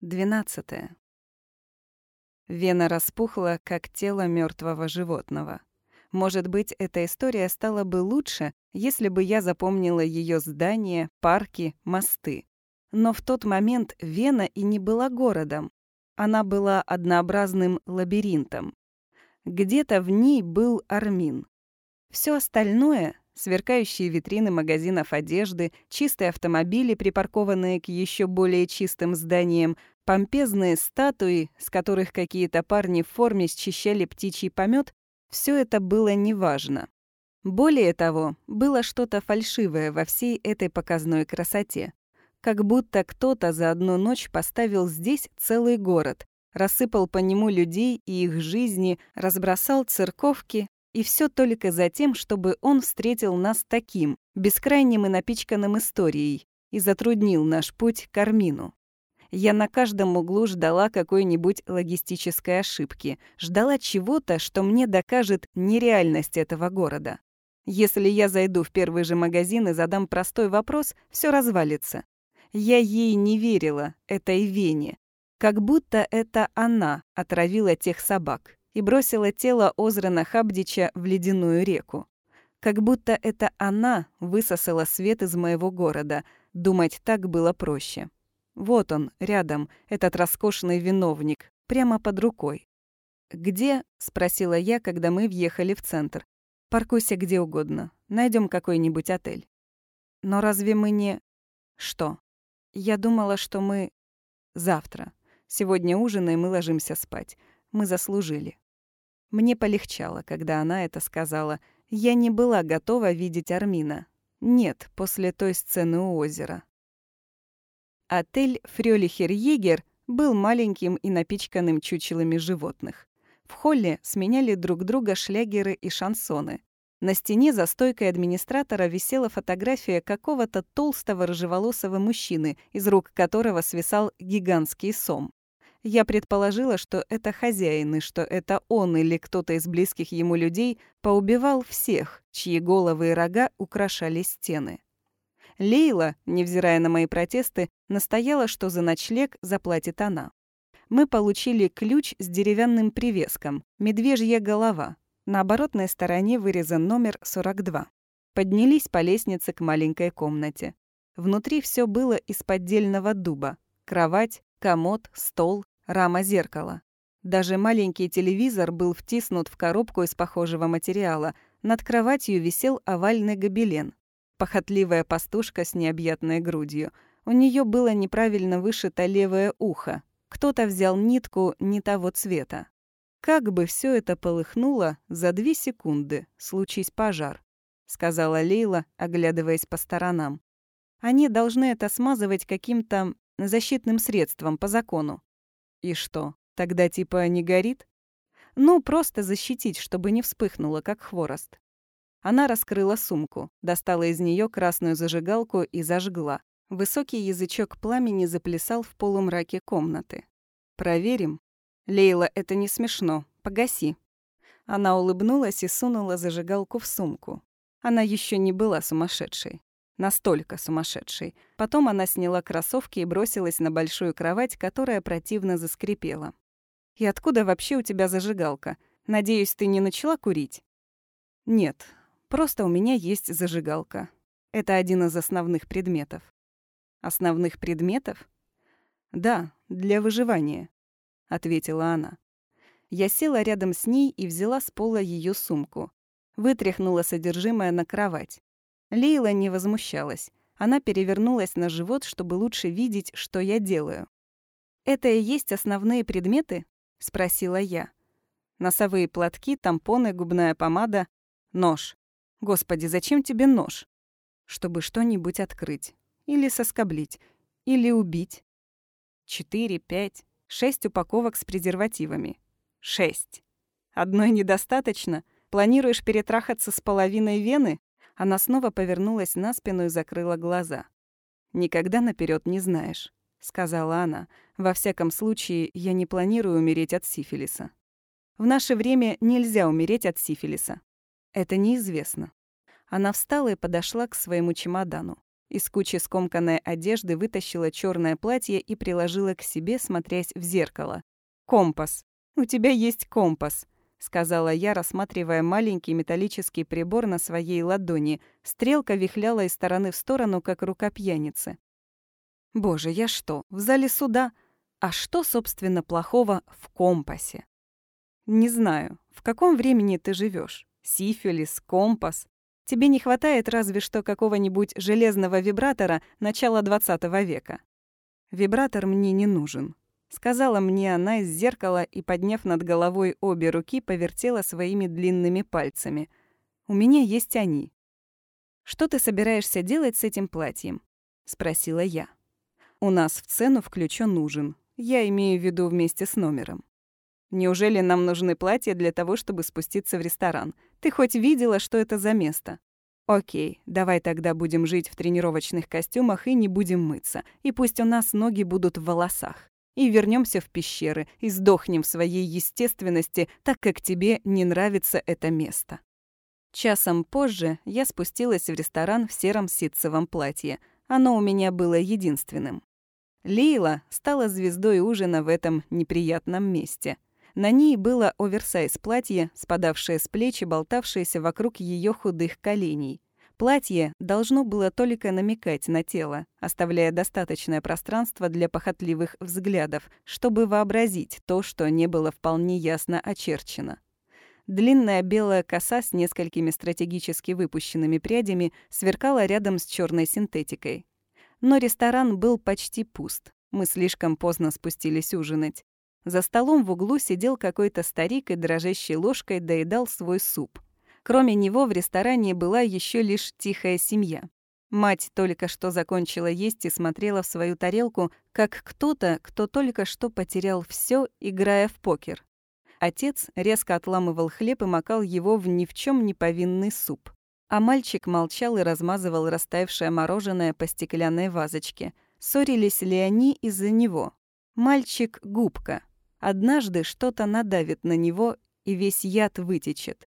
12. Вена распухла, как тело мертвого животного. Может быть, эта история стала бы лучше, если бы я запомнила ее здания, парки, мосты. Но в тот момент Вена и не была городом. Она была однообразным лабиринтом. Где-то в ней был Армин. Все остальное сверкающие витрины магазинов одежды, чистые автомобили, припаркованные к еще более чистым зданиям, помпезные статуи, с которых какие-то парни в форме счищали птичий помет, все это было неважно. Более того, было что-то фальшивое во всей этой показной красоте. Как будто кто-то за одну ночь поставил здесь целый город, рассыпал по нему людей и их жизни, разбросал церковки, и все только за тем, чтобы он встретил нас таким, бескрайним и напичканным историей, и затруднил наш путь к Армину. Я на каждом углу ждала какой-нибудь логистической ошибки, ждала чего-то, что мне докажет нереальность этого города. Если я зайду в первый же магазин и задам простой вопрос, все развалится. Я ей не верила, этой Вене. Как будто это она отравила тех собак и бросила тело Озрана Хабдича в ледяную реку. Как будто это она высосала свет из моего города. Думать так было проще. Вот он, рядом, этот роскошный виновник, прямо под рукой. «Где?» — спросила я, когда мы въехали в центр. «Паркуйся где угодно. Найдем какой-нибудь отель». «Но разве мы не...» «Что?» «Я думала, что мы...» «Завтра. Сегодня ужинаем и ложимся спать. Мы заслужили». Мне полегчало, когда она это сказала. Я не была готова видеть Армина. Нет, после той сцены у озера. Отель «Фрёлихер-Егер» был маленьким и напичканным чучелами животных. В холле сменяли друг друга шлягеры и шансоны. На стене за стойкой администратора висела фотография какого-то толстого рыжеволосого мужчины, из рук которого свисал гигантский сом. Я предположила, что это хозяин, и что это он или кто-то из близких ему людей поубивал всех, чьи головы и рога украшали стены. Лейла, невзирая на мои протесты, настояла, что за ночлег заплатит она. Мы получили ключ с деревянным привеском «Медвежья голова». На оборотной стороне вырезан номер 42. Поднялись по лестнице к маленькой комнате. Внутри все было из поддельного дуба. Кровать, комод, стол, рама зеркала. Даже маленький телевизор был втиснут в коробку из похожего материала. Над кроватью висел овальный гобелен. Похотливая пастушка с необъятной грудью. У нее было неправильно вышито левое ухо. Кто-то взял нитку не того цвета. Как бы все это полыхнуло за две секунды, случись пожар, сказала Лейла, оглядываясь по сторонам. Они должны это смазывать каким-то защитным средством по закону. И что, тогда типа не горит? Ну, просто защитить, чтобы не вспыхнуло, как хворост. Она раскрыла сумку, достала из нее красную зажигалку и зажгла. Высокий язычок пламени заплясал в полумраке комнаты. «Проверим?» «Лейла, это не смешно. Погаси». Она улыбнулась и сунула зажигалку в сумку. Она еще не была сумасшедшей. Настолько сумасшедшей. Потом она сняла кроссовки и бросилась на большую кровать, которая противно заскрипела. «И откуда вообще у тебя зажигалка? Надеюсь, ты не начала курить?» «Нет, просто у меня есть зажигалка. Это один из основных предметов». «Основных предметов?» «Да, для выживания», — ответила она. Я села рядом с ней и взяла с пола ее сумку. Вытряхнула содержимое на кровать. Лейла не возмущалась. Она перевернулась на живот, чтобы лучше видеть, что я делаю. «Это и есть основные предметы?» — спросила я. Носовые платки, тампоны, губная помада, нож. Господи, зачем тебе нож? Чтобы что-нибудь открыть. Или соскоблить. Или убить. Четыре, пять, шесть упаковок с презервативами. Шесть. Одной недостаточно? Планируешь перетрахаться с половиной вены? Она снова повернулась на спину и закрыла глаза. «Никогда наперед не знаешь», — сказала она. «Во всяком случае, я не планирую умереть от сифилиса». В наше время нельзя умереть от сифилиса. Это неизвестно. Она встала и подошла к своему чемодану. Из кучи скомканной одежды вытащила черное платье и приложила к себе, смотрясь в зеркало. «Компас. У тебя есть компас», — сказала я, рассматривая маленький металлический прибор на своей ладони. Стрелка вихляла из стороны в сторону, как рука пьяницы. «Боже, я что, в зале суда? А что, собственно, плохого в компасе?» «Не знаю, в каком времени ты живешь? Сифилис, компас. Тебе не хватает разве что какого-нибудь железного вибратора начала 20 века. Вибратор мне не нужен. Сказала мне она из зеркала и, подняв над головой обе руки, повертела своими длинными пальцами. «У меня есть они». «Что ты собираешься делать с этим платьем?» — спросила я. «У нас в цену включен ужин. Я имею в виду вместе с номером». Неужели нам нужны платья для того, чтобы спуститься в ресторан? Ты хоть видела, что это за место? Окей, давай тогда будем жить в тренировочных костюмах и не будем мыться. И пусть у нас ноги будут в волосах. И вернемся в пещеры и сдохнем в своей естественности, так как тебе не нравится это место. Часом позже я спустилась в ресторан в сером ситцевом платье. Оно у меня было единственным. Лейла стала звездой ужина в этом неприятном месте — на ней было оверсайз платье, спадавшее с плеч и болтавшееся вокруг ее худых коленей. Платье должно было только намекать на тело, оставляя достаточное пространство для похотливых взглядов, чтобы вообразить то, что не было вполне ясно очерчено. Длинная белая коса с несколькими стратегически выпущенными прядями сверкала рядом с черной синтетикой. Но ресторан был почти пуст. Мы слишком поздно спустились ужинать. За столом в углу сидел какой-то старик и дрожащей ложкой доедал свой суп. Кроме него в ресторане была еще лишь тихая семья. Мать только что закончила есть и смотрела в свою тарелку, как кто-то, кто только что потерял все, играя в покер. Отец резко отламывал хлеб и макал его в ни в чем не повинный суп. А мальчик молчал и размазывал растаявшее мороженое по стеклянной вазочке. Ссорились ли они из-за него? Мальчик — губка. Однажды что-то надавит на него, и весь яд вытечет.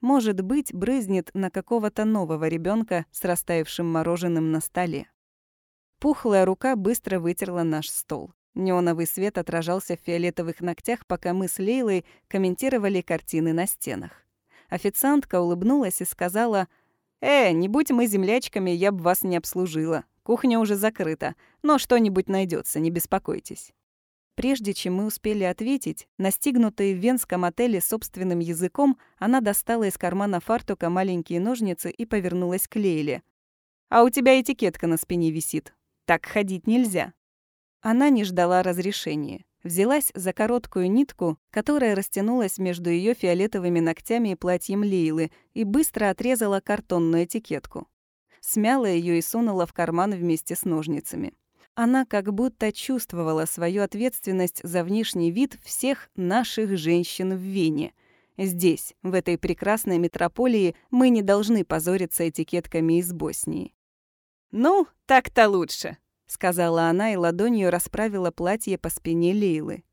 Может быть, брызнет на какого-то нового ребенка с растаявшим мороженым на столе. Пухлая рука быстро вытерла наш стол. Неоновый свет отражался в фиолетовых ногтях, пока мы с Лейлой комментировали картины на стенах. Официантка улыбнулась и сказала, «Э, не будь мы землячками, я бы вас не обслужила. Кухня уже закрыта, но что-нибудь найдется, не беспокойтесь». Прежде чем мы успели ответить, настигнутая в венском отеле собственным языком, она достала из кармана фартука маленькие ножницы и повернулась к Лейле. «А у тебя этикетка на спине висит. Так ходить нельзя». Она не ждала разрешения. Взялась за короткую нитку, которая растянулась между ее фиолетовыми ногтями и платьем Лейлы, и быстро отрезала картонную этикетку. Смяла ее и сунула в карман вместе с ножницами. Она как будто чувствовала свою ответственность за внешний вид всех наших женщин в Вене. Здесь, в этой прекрасной метрополии, мы не должны позориться этикетками из Боснии. «Ну, так-то лучше», — сказала она и ладонью расправила платье по спине Лейлы.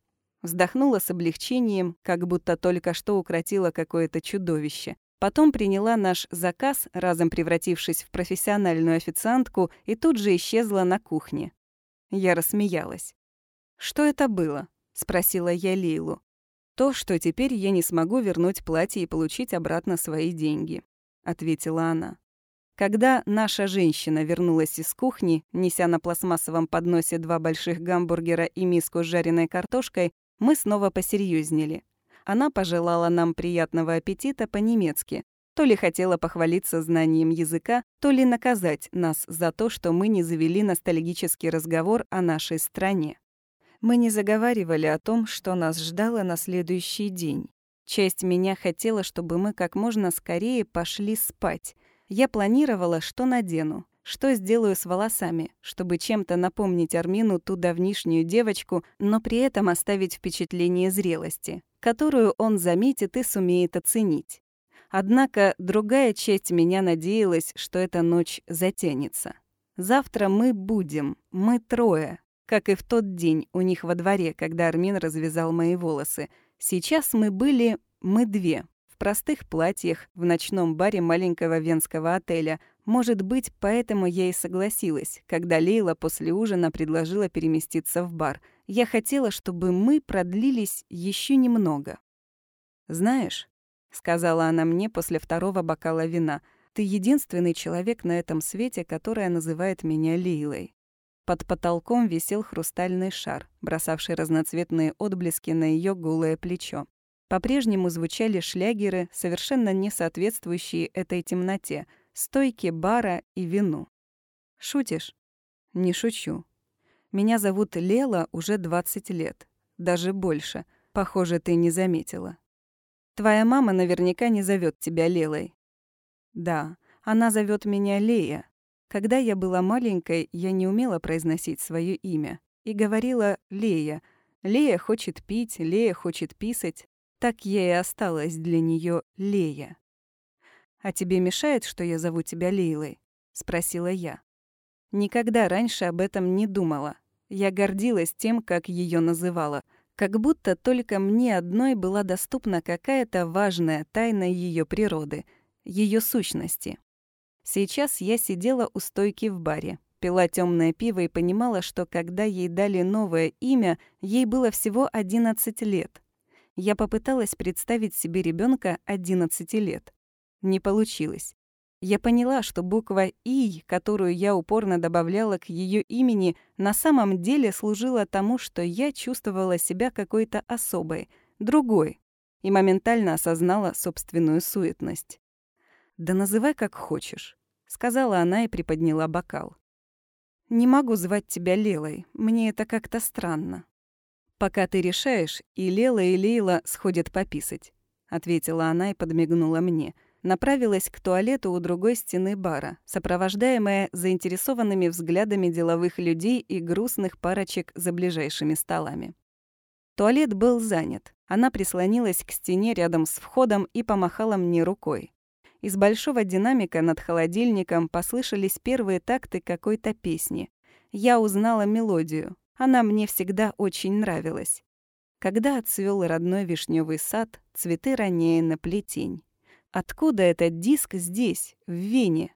Вздохнула с облегчением, как будто только что укротила какое-то чудовище. Потом приняла наш заказ, разом превратившись в профессиональную официантку, и тут же исчезла на кухне. Я рассмеялась. «Что это было?» — спросила я Лейлу. «То, что теперь я не смогу вернуть платье и получить обратно свои деньги», — ответила она. Когда наша женщина вернулась из кухни, неся на пластмассовом подносе два больших гамбургера и миску с жареной картошкой, мы снова посерьезнели. Она пожелала нам приятного аппетита по-немецки, то ли хотела похвалиться знанием языка, то ли наказать нас за то, что мы не завели ностальгический разговор о нашей стране. Мы не заговаривали о том, что нас ждало на следующий день. Часть меня хотела, чтобы мы как можно скорее пошли спать. Я планировала, что надену, что сделаю с волосами, чтобы чем-то напомнить Армину ту давнишнюю девочку, но при этом оставить впечатление зрелости, которую он заметит и сумеет оценить. Однако другая часть меня надеялась, что эта ночь затянется. Завтра мы будем, мы трое, как и в тот день у них во дворе, когда Армин развязал мои волосы. Сейчас мы были, мы две, в простых платьях, в ночном баре маленького венского отеля. Может быть, поэтому я и согласилась, когда Лейла после ужина предложила переместиться в бар. Я хотела, чтобы мы продлились еще немного. «Знаешь», — сказала она мне после второго бокала вина, «ты единственный человек на этом свете, которая называет меня Лейлой». Под потолком висел хрустальный шар, бросавший разноцветные отблески на ее голое плечо. По-прежнему звучали шлягеры, совершенно не соответствующие этой темноте, стойки бара и вину. «Шутишь?» «Не шучу. Меня зовут Лела уже 20 лет. Даже больше. Похоже, ты не заметила. Твоя мама наверняка не зовет тебя Лелой». «Да, она зовет меня Лея. Когда я была маленькой, я не умела произносить свое имя. И говорила «Лея». Лея хочет пить, Лея хочет писать. Так я и осталась для нее Лея. «А тебе мешает, что я зову тебя Лейлой?» — спросила я. Никогда раньше об этом не думала. Я гордилась тем, как ее называла, как будто только мне одной была доступна какая-то важная тайна ее природы, ее сущности. Сейчас я сидела у стойки в баре, пила темное пиво и понимала, что когда ей дали новое имя, ей было всего 11 лет. Я попыталась представить себе ребенка 11 лет. Не получилось. Я поняла, что буква «И», которую я упорно добавляла к ее имени, на самом деле служила тому, что я чувствовала себя какой-то особой, другой, и моментально осознала собственную суетность. «Да называй как хочешь», — сказала она и приподняла бокал. «Не могу звать тебя Лелой, мне это как-то странно». «Пока ты решаешь, и Лела, и Лейла сходят пописать», — ответила она и подмигнула мне. Направилась к туалету у другой стены бара, сопровождаемая заинтересованными взглядами деловых людей и грустных парочек за ближайшими столами. Туалет был занят. Она прислонилась к стене рядом с входом и помахала мне рукой. Из большого динамика над холодильником послышались первые такты какой-то песни. Я узнала мелодию. Она мне всегда очень нравилась. Когда отцвел родной вишневый сад, цветы ранее на плетень. Откуда этот диск здесь, в Вене?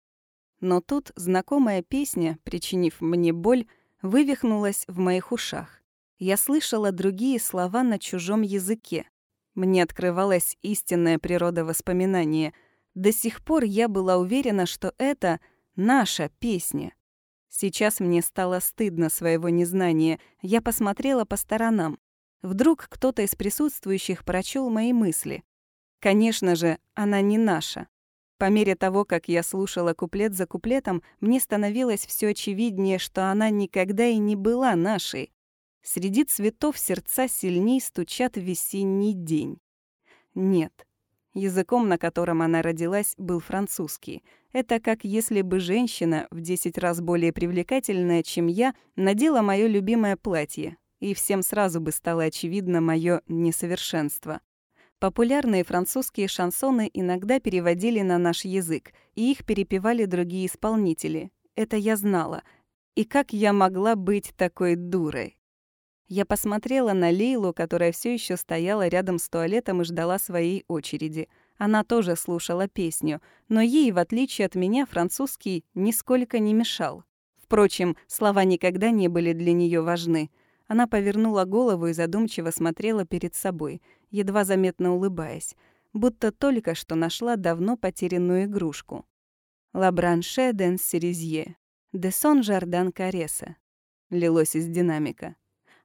Но тут знакомая песня, причинив мне боль, вывихнулась в моих ушах. Я слышала другие слова на чужом языке. Мне открывалась истинная природа воспоминания — до сих пор я была уверена, что это наша песня. Сейчас мне стало стыдно своего незнания. Я посмотрела по сторонам. Вдруг кто-то из присутствующих прочел мои мысли. Конечно же, она не наша. По мере того, как я слушала куплет за куплетом, мне становилось все очевиднее, что она никогда и не была нашей. Среди цветов сердца сильней стучат весенний день. Нет, Языком, на котором она родилась, был французский. Это как если бы женщина, в 10 раз более привлекательная, чем я, надела моё любимое платье, и всем сразу бы стало очевидно моё несовершенство. Популярные французские шансоны иногда переводили на наш язык, и их перепевали другие исполнители. Это я знала. И как я могла быть такой дурой? Я посмотрела на Лейлу, которая все еще стояла рядом с туалетом и ждала своей очереди. Она тоже слушала песню, но ей, в отличие от меня, французский нисколько не мешал. Впрочем, слова никогда не были для нее важны. Она повернула голову и задумчиво смотрела перед собой, едва заметно улыбаясь, будто только что нашла давно потерянную игрушку. «Ла бранше ден серезье, де сон жардан кареса», лилось из динамика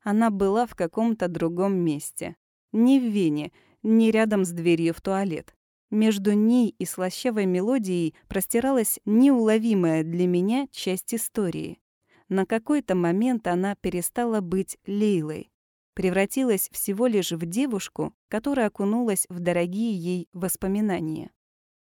она была в каком-то другом месте. Не в Вене, не рядом с дверью в туалет. Между ней и слащавой мелодией простиралась неуловимая для меня часть истории. На какой-то момент она перестала быть Лейлой, превратилась всего лишь в девушку, которая окунулась в дорогие ей воспоминания.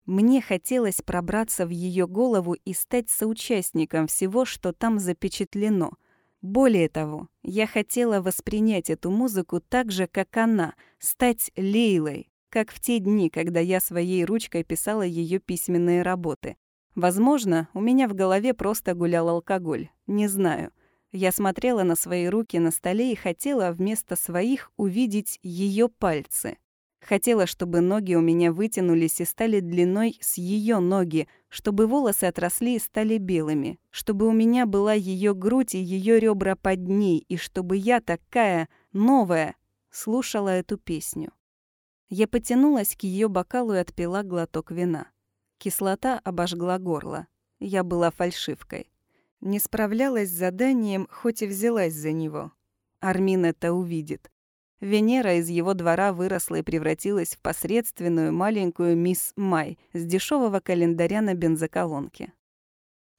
Мне хотелось пробраться в ее голову и стать соучастником всего, что там запечатлено — более того, я хотела воспринять эту музыку так же, как она, стать Лейлой, как в те дни, когда я своей ручкой писала ее письменные работы. Возможно, у меня в голове просто гулял алкоголь, не знаю. Я смотрела на свои руки на столе и хотела вместо своих увидеть ее пальцы. Хотела, чтобы ноги у меня вытянулись и стали длиной с ее ноги, чтобы волосы отросли и стали белыми, чтобы у меня была ее грудь и ее ребра под ней, и чтобы я такая новая слушала эту песню. Я потянулась к ее бокалу и отпила глоток вина. Кислота обожгла горло. Я была фальшивкой. Не справлялась с заданием, хоть и взялась за него. Армин это увидит. Венера из его двора выросла и превратилась в посредственную маленькую мисс Май с дешевого календаря на бензоколонке.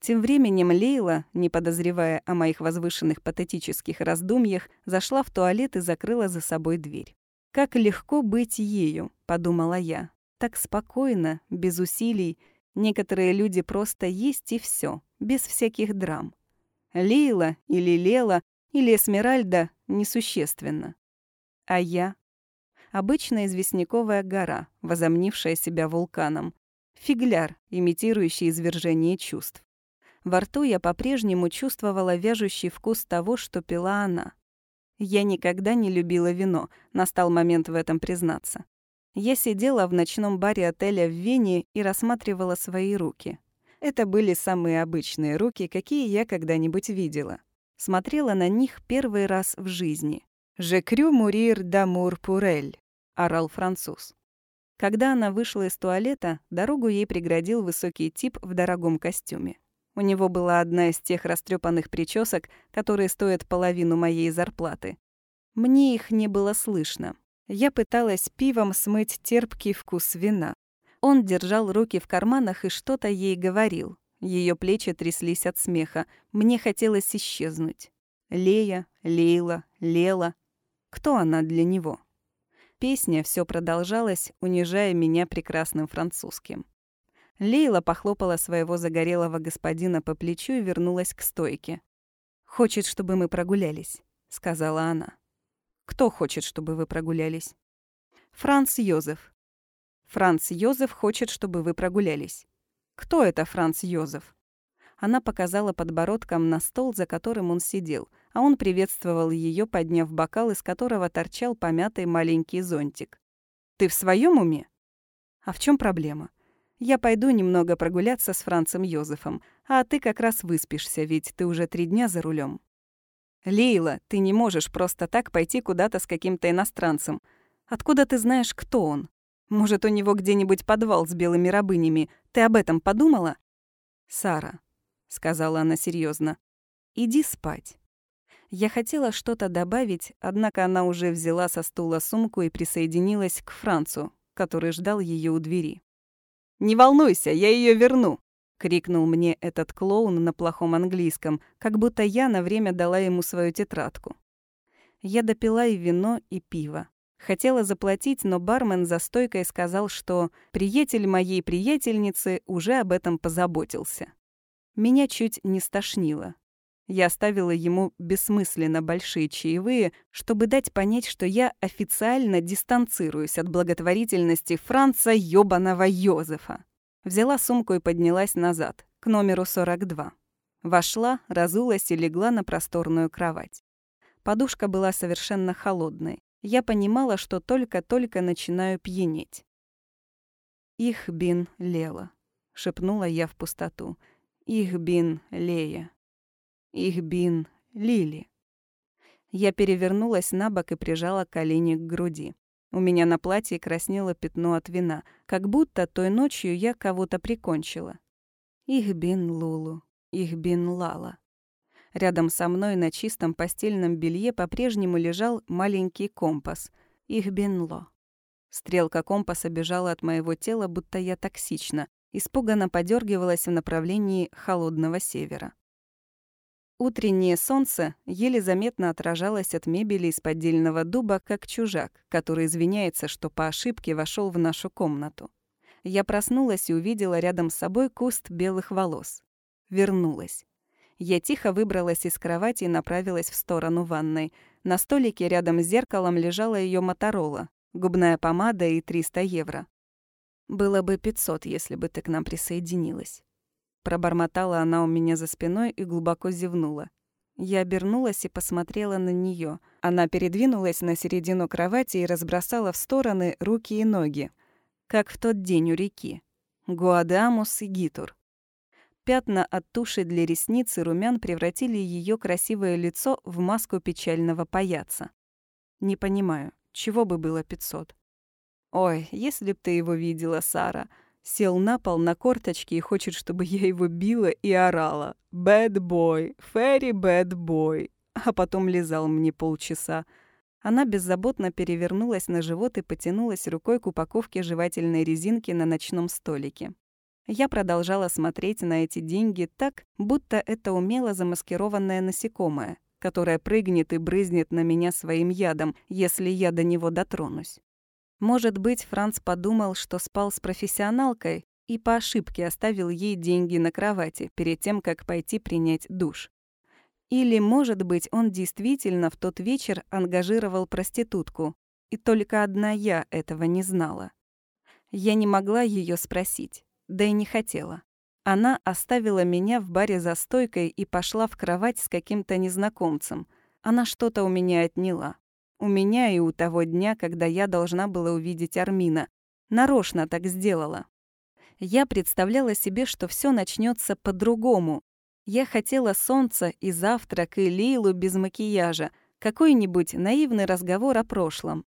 Тем временем Лейла, не подозревая о моих возвышенных патетических раздумьях, зашла в туалет и закрыла за собой дверь. «Как легко быть ею», — подумала я. «Так спокойно, без усилий. Некоторые люди просто есть и все, без всяких драм. Лейла или Лела или Эсмеральда несущественно. А я? Обычная известняковая гора, возомнившая себя вулканом. Фигляр, имитирующий извержение чувств. Во рту я по-прежнему чувствовала вяжущий вкус того, что пила она. Я никогда не любила вино, настал момент в этом признаться. Я сидела в ночном баре отеля в Вене и рассматривала свои руки. Это были самые обычные руки, какие я когда-нибудь видела. Смотрела на них первый раз в жизни. «Je crus mourir d'amour pour elle», — орал француз. Когда она вышла из туалета, дорогу ей преградил высокий тип в дорогом костюме. У него была одна из тех растрепанных причесок, которые стоят половину моей зарплаты. Мне их не было слышно. Я пыталась пивом смыть терпкий вкус вина. Он держал руки в карманах и что-то ей говорил. Ее плечи тряслись от смеха. Мне хотелось исчезнуть. Лея, Лейла, Лела. Кто она для него? Песня все продолжалась, унижая меня прекрасным французским. Лейла похлопала своего загорелого господина по плечу и вернулась к стойке. «Хочет, чтобы мы прогулялись», — сказала она. «Кто хочет, чтобы вы прогулялись?» «Франц Йозеф». «Франц Йозеф хочет, чтобы вы прогулялись». «Кто это Франц Йозеф?» Она показала подбородком на стол, за которым он сидел, а он приветствовал ее, подняв бокал, из которого торчал помятый маленький зонтик. «Ты в своем уме?» «А в чем проблема? Я пойду немного прогуляться с Францем Йозефом, а ты как раз выспишься, ведь ты уже три дня за рулем. «Лейла, ты не можешь просто так пойти куда-то с каким-то иностранцем. Откуда ты знаешь, кто он? Может, у него где-нибудь подвал с белыми рабынями? Ты об этом подумала?» «Сара, сказала она серьезно. Иди спать. Я хотела что-то добавить, однако она уже взяла со стула сумку и присоединилась к Францу, который ждал ее у двери. «Не волнуйся, я ее верну!» — крикнул мне этот клоун на плохом английском, как будто я на время дала ему свою тетрадку. Я допила и вино, и пиво. Хотела заплатить, но бармен за стойкой сказал, что приятель моей приятельницы уже об этом позаботился. Меня чуть не стошнило. Я оставила ему бессмысленно большие чаевые, чтобы дать понять, что я официально дистанцируюсь от благотворительности Франца ёбаного Йозефа. Взяла сумку и поднялась назад, к номеру 42. Вошла, разулась и легла на просторную кровать. Подушка была совершенно холодной. Я понимала, что только-только начинаю пьянеть. «Их бин Лела», — шепнула я в пустоту. Их бин Лея. Их бин Лили. Я перевернулась на бок и прижала колени к груди. У меня на платье краснело пятно от вина, как будто той ночью я кого-то прикончила. Их бин Лулу. Их бин Лала. Рядом со мной на чистом постельном белье по-прежнему лежал маленький компас. Их бин Ло. Стрелка компаса бежала от моего тела, будто я токсична, испуганно подергивалась в направлении холодного севера. Утреннее солнце еле заметно отражалось от мебели из поддельного дуба, как чужак, который извиняется, что по ошибке вошел в нашу комнату. Я проснулась и увидела рядом с собой куст белых волос. Вернулась. Я тихо выбралась из кровати и направилась в сторону ванной. На столике рядом с зеркалом лежала ее Моторола, губная помада и 300 евро. Было бы 500, если бы ты к нам присоединилась. Пробормотала она у меня за спиной и глубоко зевнула. Я обернулась и посмотрела на нее. Она передвинулась на середину кровати и разбросала в стороны руки и ноги, как в тот день у реки. Гуадамус и Гитур. Пятна от туши для ресниц и румян превратили ее красивое лицо в маску печального паяца. Не понимаю, чего бы было 500? Ой, если б ты его видела, Сара. Сел на пол на корточки и хочет, чтобы я его била и орала. «Bad boy, very bad boy». А потом лизал мне полчаса. Она беззаботно перевернулась на живот и потянулась рукой к упаковке жевательной резинки на ночном столике. Я продолжала смотреть на эти деньги так, будто это умело замаскированное насекомое, которое прыгнет и брызнет на меня своим ядом, если я до него дотронусь. Может быть, Франц подумал, что спал с профессионалкой и по ошибке оставил ей деньги на кровати перед тем, как пойти принять душ. Или, может быть, он действительно в тот вечер ангажировал проститутку, и только одна я этого не знала. Я не могла ее спросить, да и не хотела. Она оставила меня в баре за стойкой и пошла в кровать с каким-то незнакомцем. Она что-то у меня отняла. У меня и у того дня, когда я должна была увидеть Армина. Нарочно так сделала. Я представляла себе, что все начнется по-другому. Я хотела солнца и завтрак, и Лейлу без макияжа, какой-нибудь наивный разговор о прошлом.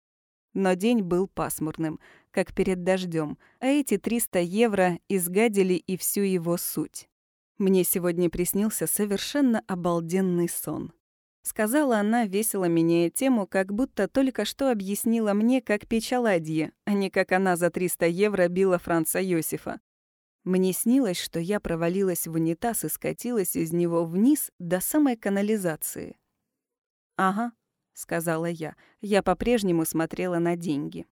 Но день был пасмурным, как перед дождем, а эти 300 евро изгадили и всю его суть. Мне сегодня приснился совершенно обалденный сон. Сказала она, весело меняя тему, как будто только что объяснила мне, как печь оладьи, а не как она за 300 евро била Франца Йосифа. Мне снилось, что я провалилась в унитаз и скатилась из него вниз до самой канализации. «Ага», — сказала я. Я по-прежнему смотрела на деньги.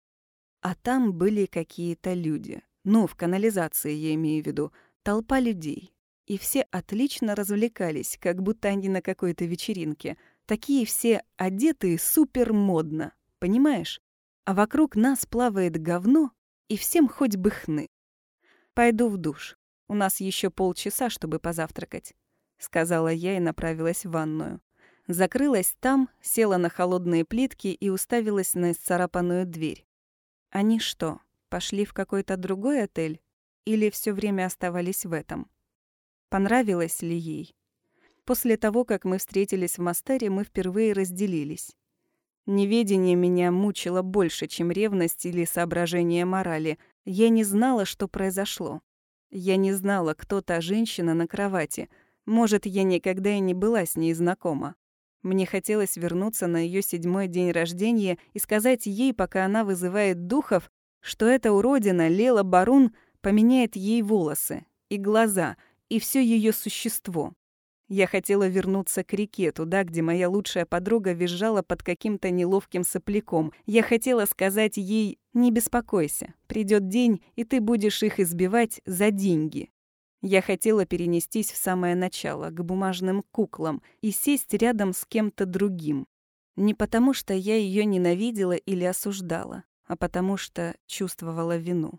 А там были какие-то люди. Ну, в канализации я имею в виду. Толпа людей и все отлично развлекались, как будто они на какой-то вечеринке. Такие все одетые супер модно, понимаешь? А вокруг нас плавает говно, и всем хоть бы хны. Пойду в душ. У нас еще полчаса, чтобы позавтракать, сказала я и направилась в ванную. Закрылась там, села на холодные плитки и уставилась на исцарапанную дверь. Они что, пошли в какой-то другой отель или все время оставались в этом? Понравилось ли ей. После того, как мы встретились в Мастере, мы впервые разделились. Неведение меня мучило больше, чем ревность или соображение морали. Я не знала, что произошло. Я не знала, кто та женщина на кровати. Может, я никогда и не была с ней знакома. Мне хотелось вернуться на ее седьмой день рождения и сказать ей, пока она вызывает духов, что эта уродина Лела Барун поменяет ей волосы и глаза — и все ее существо. Я хотела вернуться к реке, туда, где моя лучшая подруга визжала под каким-то неловким сопляком. Я хотела сказать ей «Не беспокойся, придет день, и ты будешь их избивать за деньги». Я хотела перенестись в самое начало, к бумажным куклам, и сесть рядом с кем-то другим. Не потому, что я ее ненавидела или осуждала, а потому что чувствовала вину.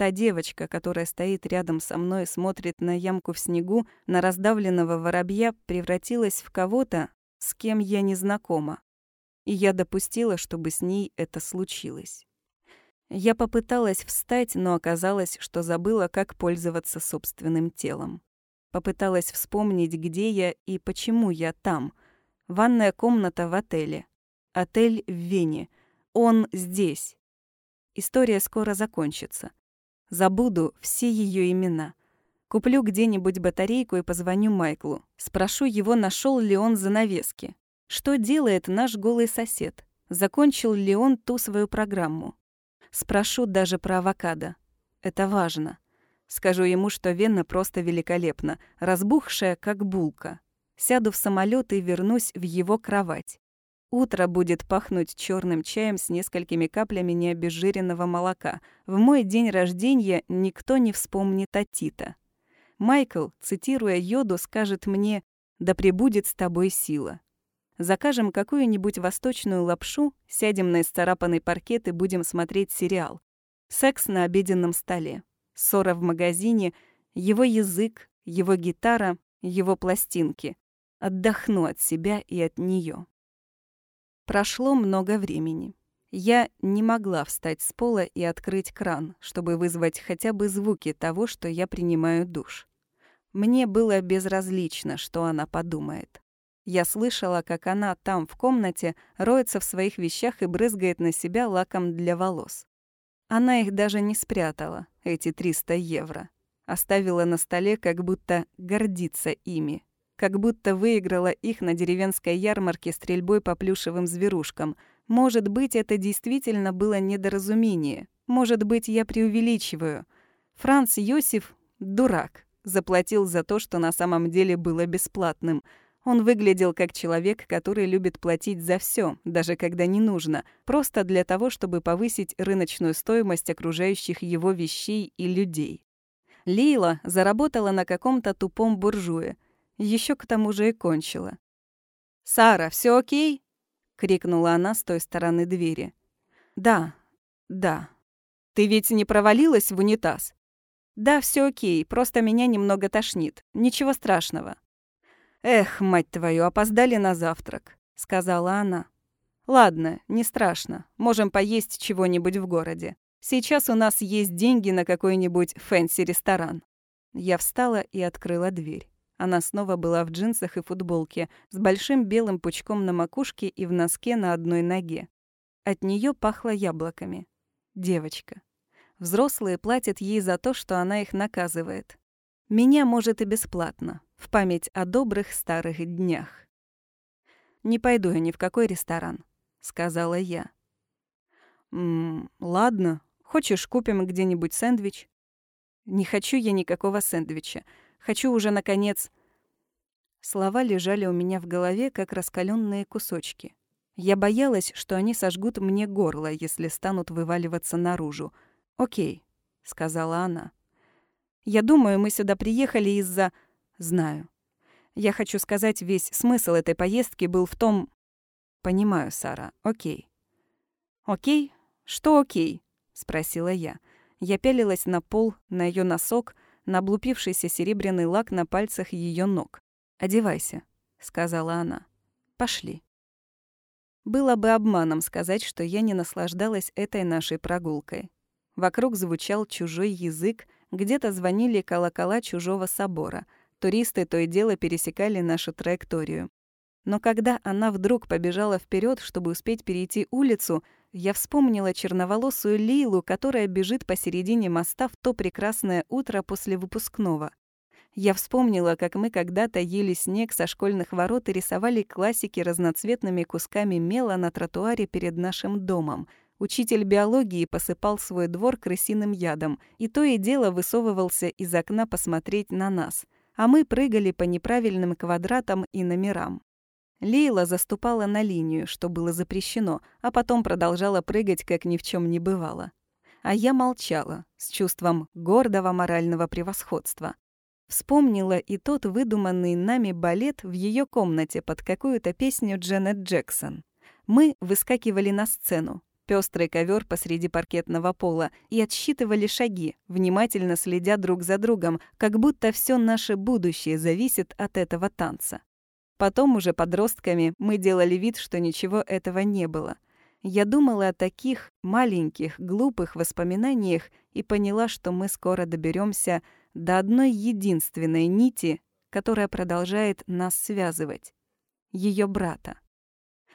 Та девочка, которая стоит рядом со мной, смотрит на ямку в снегу, на раздавленного воробья, превратилась в кого-то, с кем я не знакома. И я допустила, чтобы с ней это случилось. Я попыталась встать, но оказалось, что забыла, как пользоваться собственным телом. Попыталась вспомнить, где я и почему я там. Ванная комната в отеле. Отель в Вене. Он здесь. История скоро закончится. Забуду все ее имена. Куплю где-нибудь батарейку и позвоню Майклу. Спрошу его, нашел ли он занавески. Что делает наш голый сосед? Закончил ли он ту свою программу? Спрошу даже про авокадо. Это важно. Скажу ему, что Вена просто великолепна, разбухшая, как булка. Сяду в самолет и вернусь в его кровать. Утро будет пахнуть черным чаем с несколькими каплями необезжиренного молока. В мой день рождения никто не вспомнит о Тита. Майкл, цитируя Йоду, скажет мне «Да пребудет с тобой сила». Закажем какую-нибудь восточную лапшу, сядем на исцарапанный паркет и будем смотреть сериал. Секс на обеденном столе. Ссора в магазине, его язык, его гитара, его пластинки. Отдохну от себя и от нее. Прошло много времени. Я не могла встать с пола и открыть кран, чтобы вызвать хотя бы звуки того, что я принимаю душ. Мне было безразлично, что она подумает. Я слышала, как она там, в комнате, роется в своих вещах и брызгает на себя лаком для волос. Она их даже не спрятала, эти 300 евро. Оставила на столе, как будто гордится ими. Как будто выиграла их на деревенской ярмарке стрельбой по плюшевым зверушкам — может быть, это действительно было недоразумение. Может быть, я преувеличиваю. Франц Йосиф — дурак. Заплатил за то, что на самом деле было бесплатным. Он выглядел как человек, который любит платить за все, даже когда не нужно, просто для того, чтобы повысить рыночную стоимость окружающих его вещей и людей. Лейла заработала на каком-то тупом буржуе. Еще к тому же и кончила. «Сара, все окей?» крикнула она с той стороны двери. Да. Да. Ты ведь не провалилась в унитаз? Да, все окей, просто меня немного тошнит. Ничего страшного. Эх, мать твою, опоздали на завтрак, сказала она. Ладно, не страшно. Можем поесть чего-нибудь в городе. Сейчас у нас есть деньги на какой-нибудь fancy-ресторан. Я встала и открыла дверь. Она снова была в джинсах и футболке, с большим белым пучком на макушке и в носке на одной ноге. От нее пахло яблоками. Девочка. Взрослые платят ей за то, что она их наказывает. Меня, может, и бесплатно, в память о добрых старых днях. «Не пойду я ни в какой ресторан», — сказала я. «Ммм, ладно. Хочешь, купим где-нибудь сэндвич?» «Не хочу я никакого сэндвича. Хочу уже, наконец...» Слова лежали у меня в голове, как раскаленные кусочки. Я боялась, что они сожгут мне горло, если станут вываливаться наружу. «Окей», — сказала она. «Я думаю, мы сюда приехали из-за...» «Знаю. Я хочу сказать, весь смысл этой поездки был в том...» «Понимаю, Сара. Окей». «Окей? Что окей?» — спросила я. Я пялилась на пол, на ее носок — на облупившийся серебряный лак на пальцах ее ног. «Одевайся», — сказала она. «Пошли». Было бы обманом сказать, что я не наслаждалась этой нашей прогулкой. Вокруг звучал чужой язык, где-то звонили колокола чужого собора. Туристы то и дело пересекали нашу траекторию. Но когда она вдруг побежала вперед, чтобы успеть перейти улицу, я вспомнила черноволосую Лилу, которая бежит посередине моста в то прекрасное утро после выпускного. Я вспомнила, как мы когда-то ели снег со школьных ворот и рисовали классики разноцветными кусками мела на тротуаре перед нашим домом. Учитель биологии посыпал свой двор крысиным ядом, и то и дело высовывался из окна посмотреть на нас, а мы прыгали по неправильным квадратам и номерам. Лейла заступала на линию, что было запрещено, а потом продолжала прыгать, как ни в чем не бывало. А я молчала, с чувством гордого морального превосходства. Вспомнила и тот выдуманный нами балет в ее комнате под какую-то песню Дженнет Джексон. Мы выскакивали на сцену, пестрый ковер посреди паркетного пола, и отсчитывали шаги, внимательно следя друг за другом, как будто все наше будущее зависит от этого танца. Потом уже подростками мы делали вид, что ничего этого не было. Я думала о таких маленьких, глупых воспоминаниях и поняла, что мы скоро доберемся до одной единственной нити, которая продолжает нас связывать — ее брата.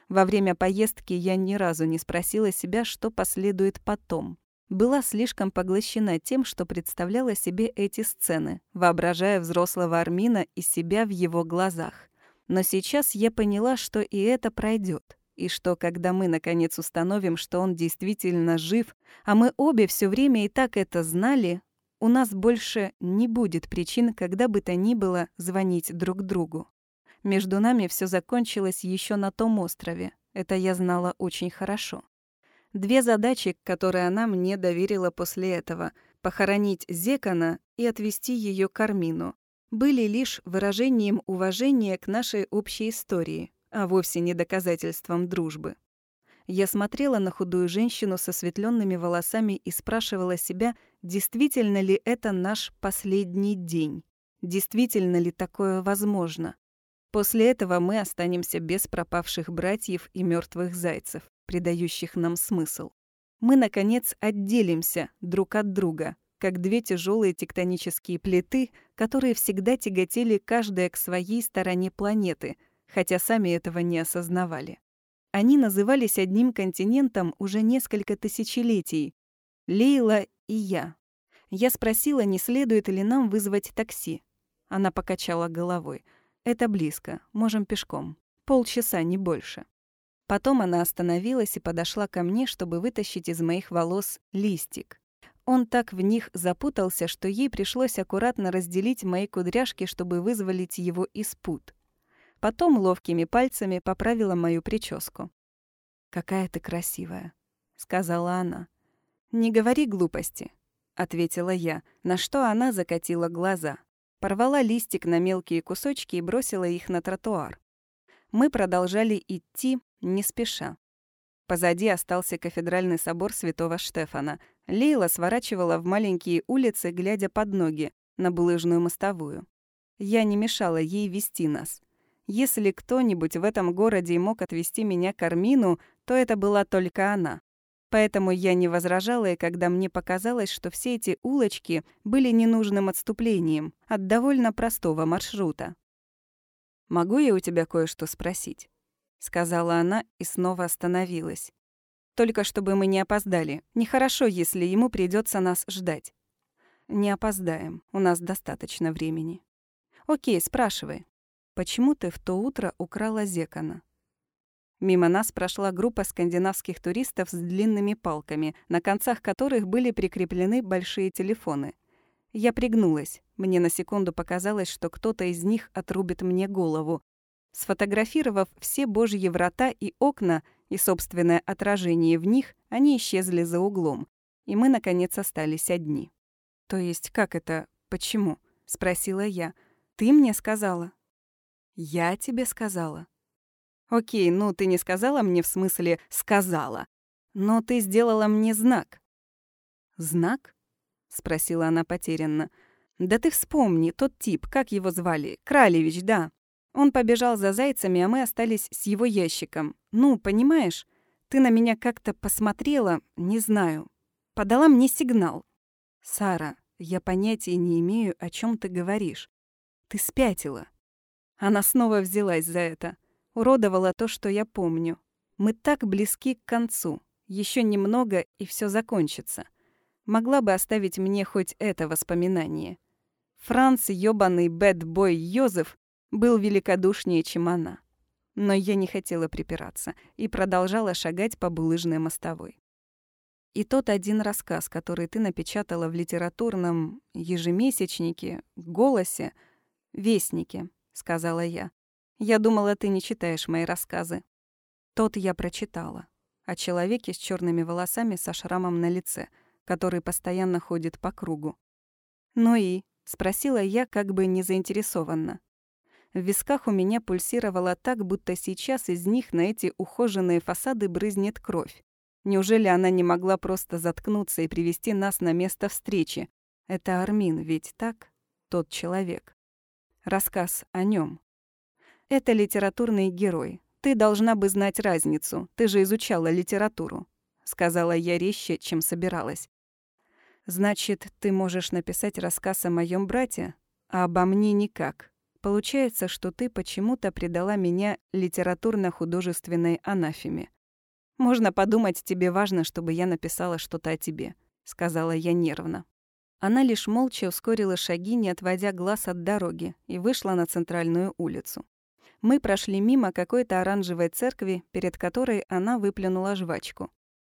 Во время поездки я ни разу не спросила себя, что последует потом. Была слишком поглощена тем, что представляла себе эти сцены, воображая взрослого Армина и себя в его глазах. Но сейчас я поняла, что и это пройдет, и что когда мы наконец установим, что он действительно жив, а мы обе все время и так это знали, у нас больше не будет причин, когда бы то ни было, звонить друг другу. Между нами все закончилось еще на том острове. Это я знала очень хорошо. Две задачи, которые она мне доверила после этого — похоронить Зекона и отвезти ее к Армину, были лишь выражением уважения к нашей общей истории, а вовсе не доказательством дружбы. Я смотрела на худую женщину со светленными волосами и спрашивала себя, действительно ли это наш последний день, действительно ли такое возможно. После этого мы останемся без пропавших братьев и мертвых зайцев, придающих нам смысл. Мы, наконец, отделимся друг от друга, как две тяжелые тектонические плиты, которые всегда тяготели каждая к своей стороне планеты, хотя сами этого не осознавали. Они назывались одним континентом уже несколько тысячелетий. Лейла и я. Я спросила, не следует ли нам вызвать такси. Она покачала головой. «Это близко, можем пешком. Полчаса, не больше». Потом она остановилась и подошла ко мне, чтобы вытащить из моих волос листик. Он так в них запутался, что ей пришлось аккуратно разделить мои кудряшки, чтобы вызволить его из пут. Потом ловкими пальцами поправила мою прическу. «Какая ты красивая», — сказала она. «Не говори глупости», — ответила я, на что она закатила глаза. Порвала листик на мелкие кусочки и бросила их на тротуар. Мы продолжали идти, не спеша. Позади остался кафедральный собор святого Штефана. Лейла сворачивала в маленькие улицы, глядя под ноги, на булыжную мостовую. Я не мешала ей вести нас. Если кто-нибудь в этом городе мог отвезти меня к Армину, то это была только она. Поэтому я не возражала, и когда мне показалось, что все эти улочки были ненужным отступлением от довольно простого маршрута. «Могу я у тебя кое-что спросить?» — сказала она и снова остановилась. «Только чтобы мы не опоздали. Нехорошо, если ему придется нас ждать». «Не опоздаем. У нас достаточно времени». «Окей, спрашивай. Почему ты в то утро украла Зекона?» Мимо нас прошла группа скандинавских туристов с длинными палками, на концах которых были прикреплены большие телефоны. Я пригнулась. Мне на секунду показалось, что кто-то из них отрубит мне голову. Сфотографировав все божьи врата и окна и собственное отражение в них, они исчезли за углом. И мы, наконец, остались одни. «То есть как это? Почему?» — спросила я. «Ты мне сказала?» «Я тебе сказала», Окей, ну ты не сказала мне в смысле «сказала», но ты сделала мне знак. «Знак?» — спросила она потерянно. «Да ты вспомни, тот тип, как его звали? Кралевич, да. Он побежал за зайцами, а мы остались с его ящиком. Ну, понимаешь, ты на меня как-то посмотрела, не знаю. Подала мне сигнал. Сара, я понятия не имею, о чем ты говоришь. Ты спятила. Она снова взялась за это. Уродовало то, что я помню. Мы так близки к концу. Еще немного, и все закончится. Могла бы оставить мне хоть это воспоминание. Франц, ёбаный бэдбой Йозеф, был великодушнее, чем она. Но я не хотела припираться и продолжала шагать по булыжной мостовой. И тот один рассказ, который ты напечатала в литературном ежемесячнике, голосе, вестнике, сказала я. Я думала, ты не читаешь мои рассказы. Тот я прочитала. О человеке с черными волосами со шрамом на лице, который постоянно ходит по кругу. «Ну и?» — спросила я, как бы не заинтересованно. В висках у меня пульсировало так, будто сейчас из них на эти ухоженные фасады брызнет кровь. Неужели она не могла просто заткнуться и привести нас на место встречи? Это Армин, ведь так? Тот человек. Рассказ о нем. Это литературный герой. Ты должна бы знать разницу. Ты же изучала литературу», — сказала я резче, чем собиралась. «Значит, ты можешь написать рассказ о моем брате, а обо мне никак. Получается, что ты почему-то предала меня литературно-художественной анафеме. Можно подумать, тебе важно, чтобы я написала что-то о тебе», — сказала я нервно. Она лишь молча ускорила шаги, не отводя глаз от дороги, и вышла на центральную улицу. Мы прошли мимо какой-то оранжевой церкви, перед которой она выплюнула жвачку.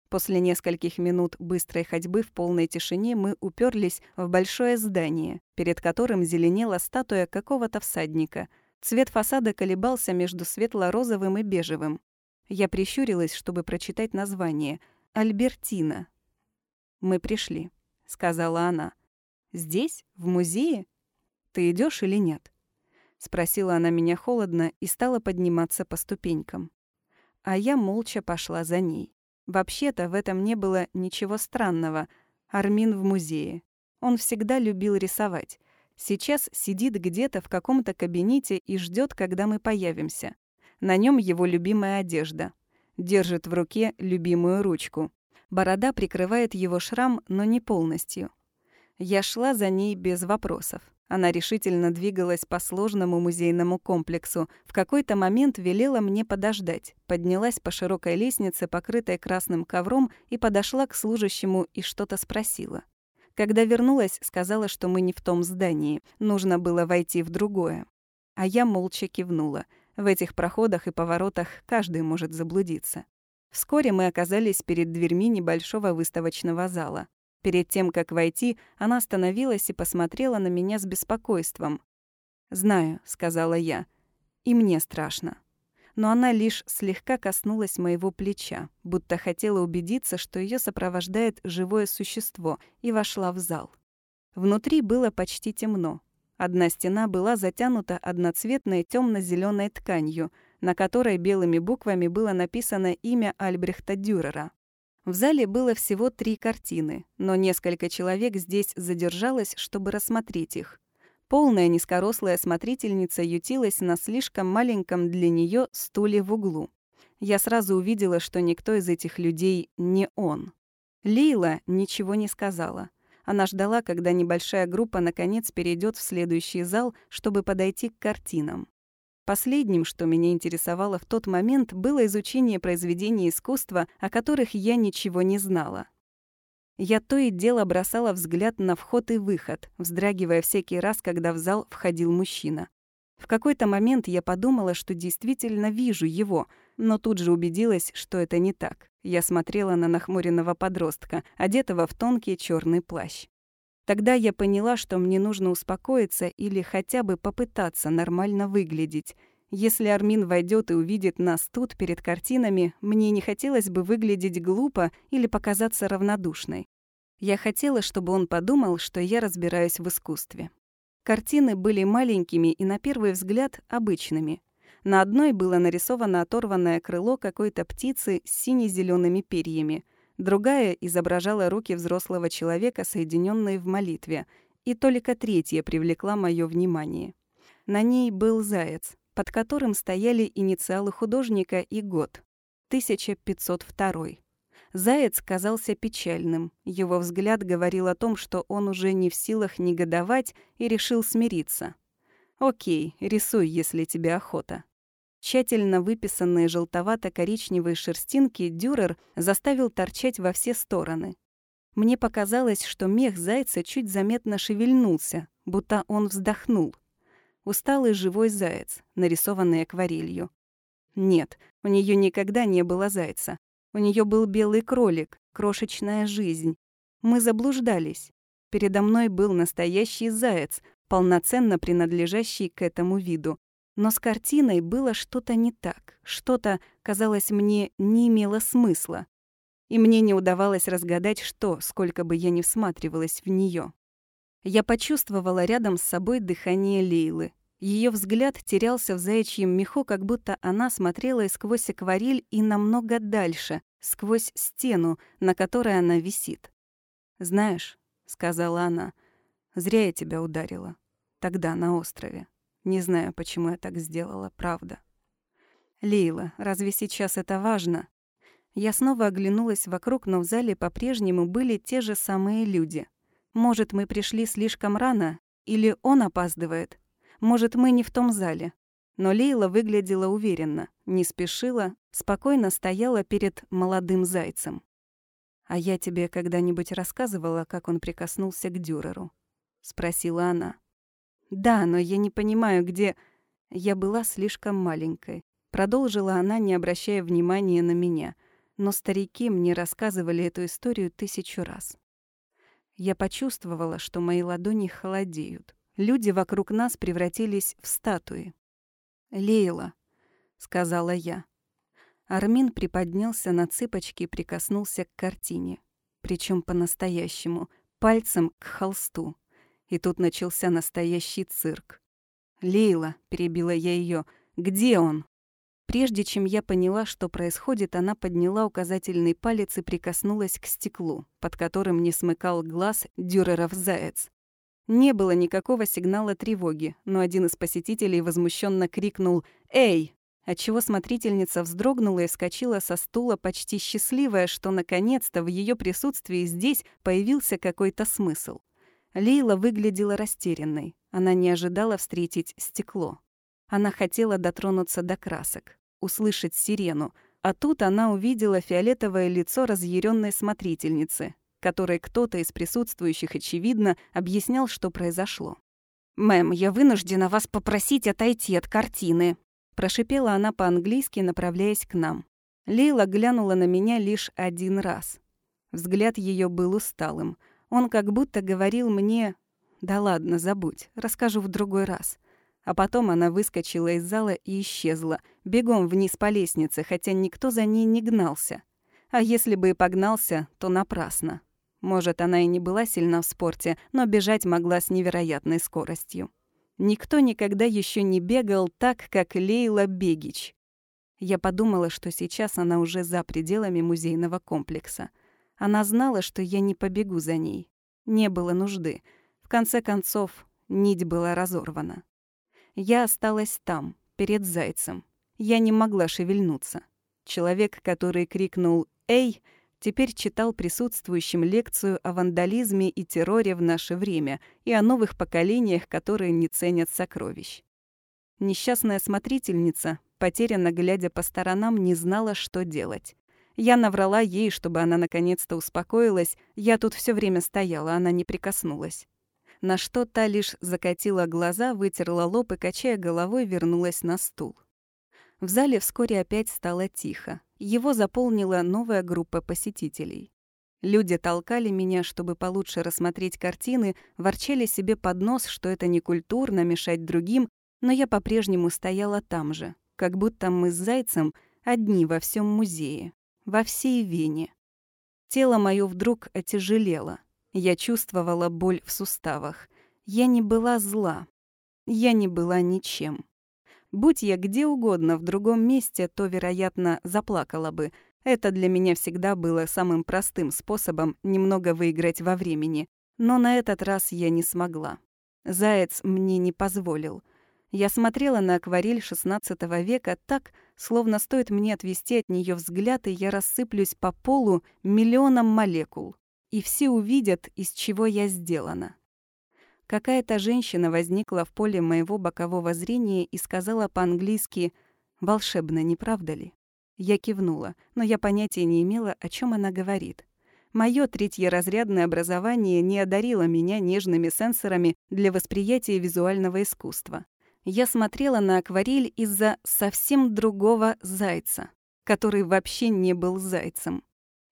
После нескольких минут быстрой ходьбы в полной тишине мы уперлись в большое здание, перед которым зеленела статуя какого-то всадника. Цвет фасада колебался между светло-розовым и бежевым. Я прищурилась, чтобы прочитать название. «Альбертина». «Мы пришли», — сказала она. «Здесь? В музее? Ты идешь или нет?» Спросила она меня холодно и стала подниматься по ступенькам. А я молча пошла за ней. Вообще-то в этом не было ничего странного. Армин в музее. Он всегда любил рисовать. Сейчас сидит где-то в каком-то кабинете и ждет, когда мы появимся. На нем его любимая одежда. Держит в руке любимую ручку. Борода прикрывает его шрам, но не полностью. Я шла за ней без вопросов. Она решительно двигалась по сложному музейному комплексу. В какой-то момент велела мне подождать. Поднялась по широкой лестнице, покрытой красным ковром, и подошла к служащему и что-то спросила. Когда вернулась, сказала, что мы не в том здании. Нужно было войти в другое. А я молча кивнула. В этих проходах и поворотах каждый может заблудиться. Вскоре мы оказались перед дверьми небольшого выставочного зала. Перед тем, как войти, она остановилась и посмотрела на меня с беспокойством. «Знаю», — сказала я, — «и мне страшно». Но она лишь слегка коснулась моего плеча, будто хотела убедиться, что ее сопровождает живое существо, и вошла в зал. Внутри было почти темно. Одна стена была затянута одноцветной темно зеленой тканью, на которой белыми буквами было написано имя Альбрехта Дюрера. В зале было всего три картины, но несколько человек здесь задержалось, чтобы рассмотреть их. Полная низкорослая смотрительница ютилась на слишком маленьком для нее стуле в углу. Я сразу увидела, что никто из этих людей не он. Лейла ничего не сказала. Она ждала, когда небольшая группа наконец перейдет в следующий зал, чтобы подойти к картинам. Последним, что меня интересовало в тот момент, было изучение произведений искусства, о которых я ничего не знала. Я то и дело бросала взгляд на вход и выход, вздрагивая всякий раз, когда в зал входил мужчина. В какой-то момент я подумала, что действительно вижу его, но тут же убедилась, что это не так. Я смотрела на нахмуренного подростка, одетого в тонкий черный плащ. Тогда я поняла, что мне нужно успокоиться или хотя бы попытаться нормально выглядеть. Если Армин войдет и увидит нас тут перед картинами, мне не хотелось бы выглядеть глупо или показаться равнодушной. Я хотела, чтобы он подумал, что я разбираюсь в искусстве. Картины были маленькими и, на первый взгляд, обычными. На одной было нарисовано оторванное крыло какой-то птицы с сине зелеными перьями — Другая изображала руки взрослого человека, соединенные в молитве, и только третья привлекла мое внимание. На ней был заяц, под которым стояли инициалы художника и год — 1502. Заяц казался печальным. Его взгляд говорил о том, что он уже не в силах негодовать и решил смириться. «Окей, рисуй, если тебе охота». Тщательно выписанные желтовато-коричневые шерстинки Дюрер заставил торчать во все стороны. Мне показалось, что мех зайца чуть заметно шевельнулся, будто он вздохнул. Усталый живой заяц, нарисованный акварелью. Нет, у нее никогда не было зайца. У нее был белый кролик, крошечная жизнь. Мы заблуждались. Передо мной был настоящий заяц, полноценно принадлежащий к этому виду. Но с картиной было что-то не так, что-то, казалось мне, не имело смысла. И мне не удавалось разгадать, что, сколько бы я ни всматривалась в нее. Я почувствовала рядом с собой дыхание Лейлы. Ее взгляд терялся в заячьем меху, как будто она смотрела сквозь акварель и намного дальше, сквозь стену, на которой она висит. «Знаешь», — сказала она, — «зря я тебя ударила. Тогда на острове». Не знаю, почему я так сделала, правда. Лейла, разве сейчас это важно? Я снова оглянулась вокруг, но в зале по-прежнему были те же самые люди. Может, мы пришли слишком рано? Или он опаздывает? Может, мы не в том зале? Но Лейла выглядела уверенно, не спешила, спокойно стояла перед молодым зайцем. «А я тебе когда-нибудь рассказывала, как он прикоснулся к Дюреру?» — спросила она. «Да, но я не понимаю, где...» Я была слишком маленькой. Продолжила она, не обращая внимания на меня. Но старики мне рассказывали эту историю тысячу раз. Я почувствовала, что мои ладони холодеют. Люди вокруг нас превратились в статуи. «Лейла», — сказала я. Армин приподнялся на цыпочки и прикоснулся к картине. Причем по-настоящему, пальцем к холсту. И тут начался настоящий цирк. «Лейла», — перебила я ее, — «где он?» Прежде чем я поняла, что происходит, она подняла указательный палец и прикоснулась к стеклу, под которым не смыкал глаз Дюреров заяц. Не было никакого сигнала тревоги, но один из посетителей возмущенно крикнул «Эй!», отчего смотрительница вздрогнула и вскочила со стула, почти счастливая, что наконец-то в ее присутствии здесь появился какой-то смысл. Лейла выглядела растерянной. Она не ожидала встретить стекло. Она хотела дотронуться до красок, услышать сирену, а тут она увидела фиолетовое лицо разъяренной смотрительницы, которой кто-то из присутствующих, очевидно, объяснял, что произошло. «Мэм, я вынуждена вас попросить отойти от картины», прошипела она по-английски, направляясь к нам. Лейла глянула на меня лишь один раз. Взгляд ее был усталым. Он как будто говорил мне «Да ладно, забудь, расскажу в другой раз». А потом она выскочила из зала и исчезла, бегом вниз по лестнице, хотя никто за ней не гнался. А если бы и погнался, то напрасно. Может, она и не была сильна в спорте, но бежать могла с невероятной скоростью. Никто никогда еще не бегал так, как Лейла Бегич. Я подумала, что сейчас она уже за пределами музейного комплекса. Она знала, что я не побегу за ней. Не было нужды. В конце концов, нить была разорвана. Я осталась там, перед зайцем. Я не могла шевельнуться. Человек, который крикнул «Эй!», теперь читал присутствующим лекцию о вандализме и терроре в наше время и о новых поколениях, которые не ценят сокровищ. Несчастная смотрительница, потерянно глядя по сторонам, не знала, что делать. Я наврала ей, чтобы она наконец-то успокоилась. Я тут все время стояла, она не прикоснулась. На что та лишь закатила глаза, вытерла лоб и, качая головой, вернулась на стул. В зале вскоре опять стало тихо. Его заполнила новая группа посетителей. Люди толкали меня, чтобы получше рассмотреть картины, ворчали себе под нос, что это не культурно мешать другим, но я по-прежнему стояла там же, как будто мы с Зайцем одни во всем музее, во всей Вене. Тело мое вдруг отяжелело. Я чувствовала боль в суставах. Я не была зла. Я не была ничем. Будь я где угодно в другом месте, то, вероятно, заплакала бы. Это для меня всегда было самым простым способом немного выиграть во времени. Но на этот раз я не смогла. Заяц мне не позволил. Я смотрела на акварель XVI века так, словно стоит мне отвести от нее взгляд, и я рассыплюсь по полу миллионом молекул. И все увидят, из чего я сделана. Какая-то женщина возникла в поле моего бокового зрения и сказала по-английски «волшебно, не правда ли?». Я кивнула, но я понятия не имела, о чем она говорит. Моё третьеразрядное образование не одарило меня нежными сенсорами для восприятия визуального искусства. Я смотрела на акварель из-за совсем другого зайца, который вообще не был зайцем.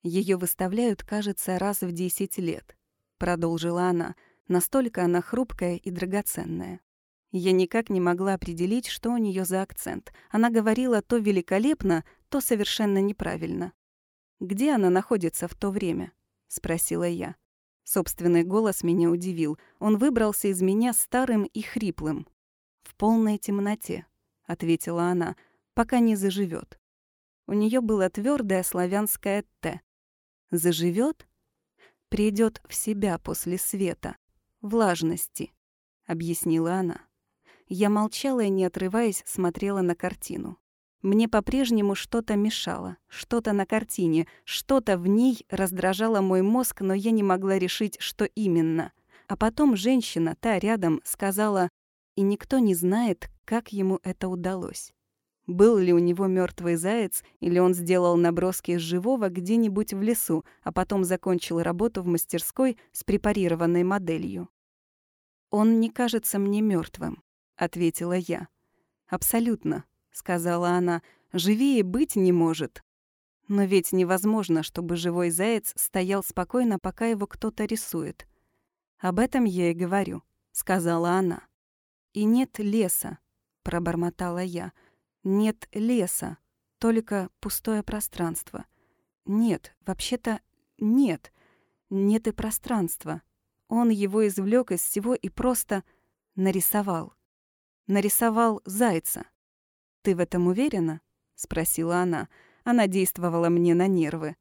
Ее выставляют, кажется, раз в 10 лет, продолжила она. Настолько она хрупкая и драгоценная. Я никак не могла определить, что у нее за акцент. Она говорила то великолепно, то совершенно неправильно. «Где она находится в то время?» — спросила я. Собственный голос меня удивил. Он выбрался из меня старым и хриплым. «В полной темноте», — ответила она, — «пока не заживет. У нее было твердое славянское «т». «Заживет?» «Придет в себя после света», влажности», — объяснила она. Я молчала и, не отрываясь, смотрела на картину. Мне по-прежнему что-то мешало, что-то на картине, что-то в ней раздражало мой мозг, но я не могла решить, что именно. А потом женщина, та рядом, сказала, и никто не знает, как ему это удалось. Был ли у него мертвый заяц, или он сделал наброски из живого где-нибудь в лесу, а потом закончил работу в мастерской с препарированной моделью. «Он не кажется мне мертвым, ответила я. «Абсолютно», — сказала она, — «живее быть не может». Но ведь невозможно, чтобы живой заяц стоял спокойно, пока его кто-то рисует. «Об этом я и говорю», — сказала она. «И нет леса», — пробормотала я, — нет леса, только пустое пространство. Нет, вообще-то нет. Нет и пространства. Он его извлек из всего и просто нарисовал. Нарисовал зайца. «Ты в этом уверена?» — спросила она. Она действовала мне на нервы.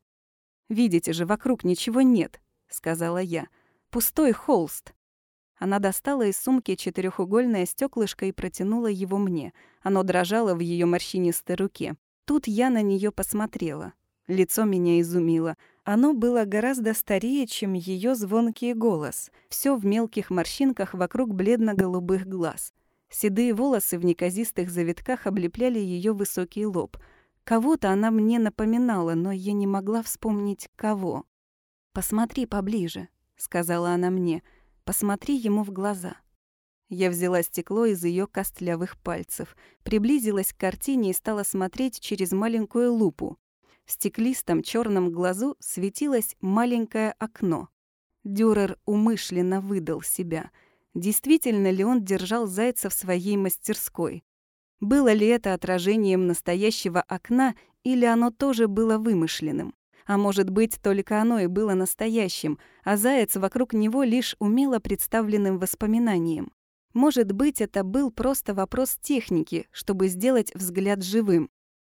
«Видите же, вокруг ничего нет», — сказала я. «Пустой холст». Она достала из сумки четырехугольное стеклышко и протянула его мне. Оно дрожало в ее морщинистой руке. Тут я на нее посмотрела. Лицо меня изумило. Оно было гораздо старее, чем ее звонкий голос. Все в мелких морщинках вокруг бледно-голубых глаз. Седые волосы в неказистых завитках облепляли ее высокий лоб. Кого-то она мне напоминала, но я не могла вспомнить, кого. «Посмотри поближе», — сказала она мне. «Посмотри ему в глаза». Я взяла стекло из ее костлявых пальцев, приблизилась к картине и стала смотреть через маленькую лупу. В стеклистом черном глазу светилось маленькое окно. Дюрер умышленно выдал себя. Действительно ли он держал зайца в своей мастерской? Было ли это отражением настоящего окна, или оно тоже было вымышленным? А может быть, только оно и было настоящим, а заяц вокруг него лишь умело представленным воспоминанием. Может быть, это был просто вопрос техники, чтобы сделать взгляд живым.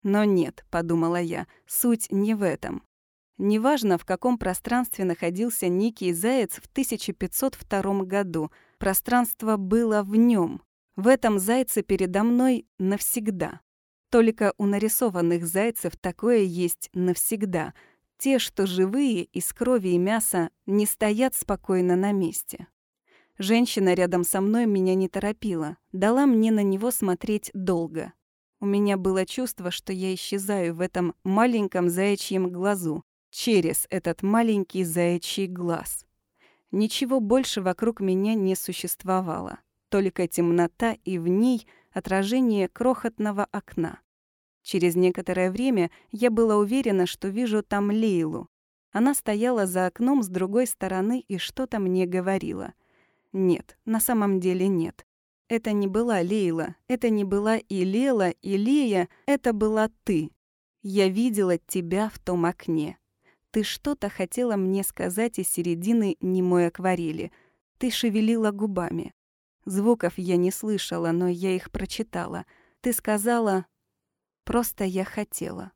Но нет, подумала я, суть не в этом. Неважно, в каком пространстве находился некий заяц в 1502 году, пространство было в нем. В этом зайце передо мной навсегда. Только у нарисованных зайцев такое есть навсегда. Те, что живые, из крови и мяса, не стоят спокойно на месте. Женщина рядом со мной меня не торопила, дала мне на него смотреть долго. У меня было чувство, что я исчезаю в этом маленьком заячьем глазу, через этот маленький заячий глаз. Ничего больше вокруг меня не существовало, только темнота и в ней отражение крохотного окна. Через некоторое время я была уверена, что вижу там Лейлу. Она стояла за окном с другой стороны и что-то мне говорила. Нет, на самом деле нет. Это не была Лейла, это не была и Лела, и Лея, это была ты. Я видела тебя в том окне. Ты что-то хотела мне сказать из середины немой акварели. Ты шевелила губами. Звуков я не слышала, но я их прочитала. Ты сказала «Просто я хотела».